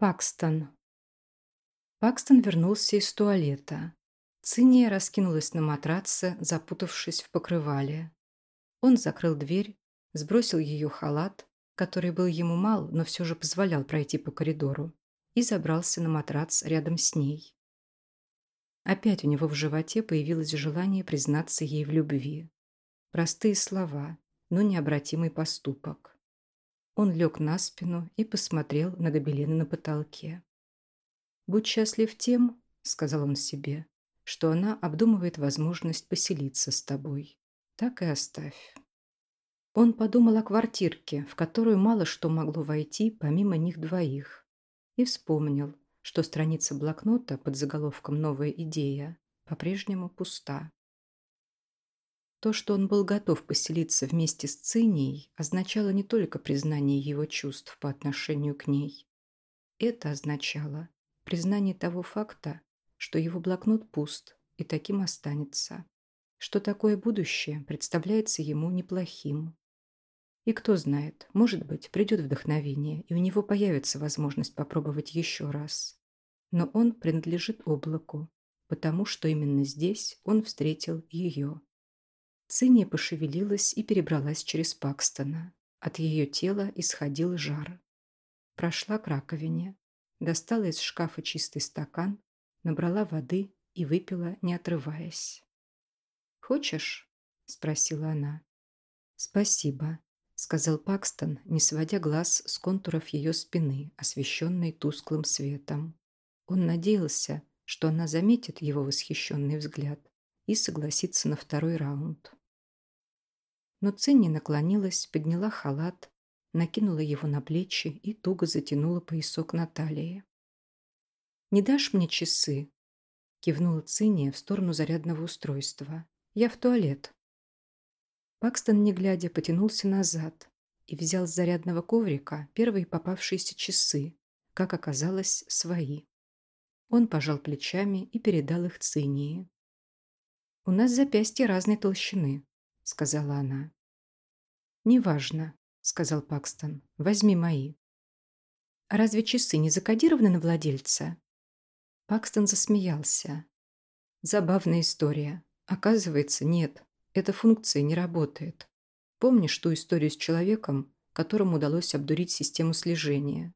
Пакстон. Пакстон вернулся из туалета. Циния раскинулась на матраце, запутавшись в покрывале. Он закрыл дверь, сбросил ее халат, который был ему мал, но все же позволял пройти по коридору, и забрался на матрац рядом с ней. Опять у него в животе появилось желание признаться ей в любви. Простые слова, но необратимый поступок. Он лег на спину и посмотрел на гобелены на потолке. «Будь счастлив тем, — сказал он себе, — что она обдумывает возможность поселиться с тобой. Так и оставь». Он подумал о квартирке, в которую мало что могло войти помимо них двоих, и вспомнил, что страница блокнота под заголовком «Новая идея» по-прежнему пуста. То, что он был готов поселиться вместе с Цинией, означало не только признание его чувств по отношению к ней. Это означало признание того факта, что его блокнот пуст и таким останется, что такое будущее представляется ему неплохим. И кто знает, может быть, придет вдохновение, и у него появится возможность попробовать еще раз. Но он принадлежит облаку, потому что именно здесь он встретил ее. Циния пошевелилась и перебралась через Пакстона. От ее тела исходил жар. Прошла к раковине, достала из шкафа чистый стакан, набрала воды и выпила, не отрываясь. «Хочешь?» – спросила она. «Спасибо», – сказал Пакстон, не сводя глаз с контуров ее спины, освещенной тусклым светом. Он надеялся, что она заметит его восхищенный взгляд и согласится на второй раунд. Но Цинни наклонилась, подняла халат, накинула его на плечи и туго затянула поясок на. «Не дашь мне часы?» кивнула Цинния в сторону зарядного устройства. «Я в туалет». Пакстон, не глядя, потянулся назад и взял с зарядного коврика первые попавшиеся часы, как оказалось, свои. Он пожал плечами и передал их Цинии. «У нас запястья разной толщины», сказала она. «Неважно», — сказал Пакстон. «Возьми мои». «А разве часы не закодированы на владельца?» Пакстон засмеялся. «Забавная история. Оказывается, нет. Эта функция не работает. Помнишь ту историю с человеком, которому удалось обдурить систему слежения?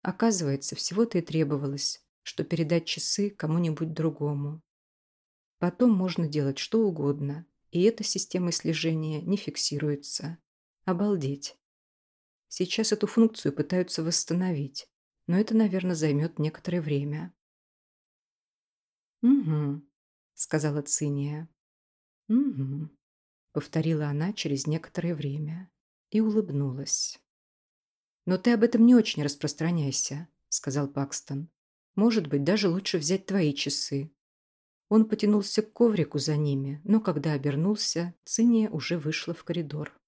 Оказывается, всего-то и требовалось, что передать часы кому-нибудь другому. Потом можно делать что угодно, и эта система слежения не фиксируется. Обалдеть. Сейчас эту функцию пытаются восстановить, но это, наверное, займет некоторое время. «Угу», — сказала Циния. «Угу», — повторила она через некоторое время и улыбнулась. «Но ты об этом не очень распространяйся», — сказал Пакстон. «Может быть, даже лучше взять твои часы. Он потянулся к коврику за ними, но когда обернулся, Циния уже вышла в коридор.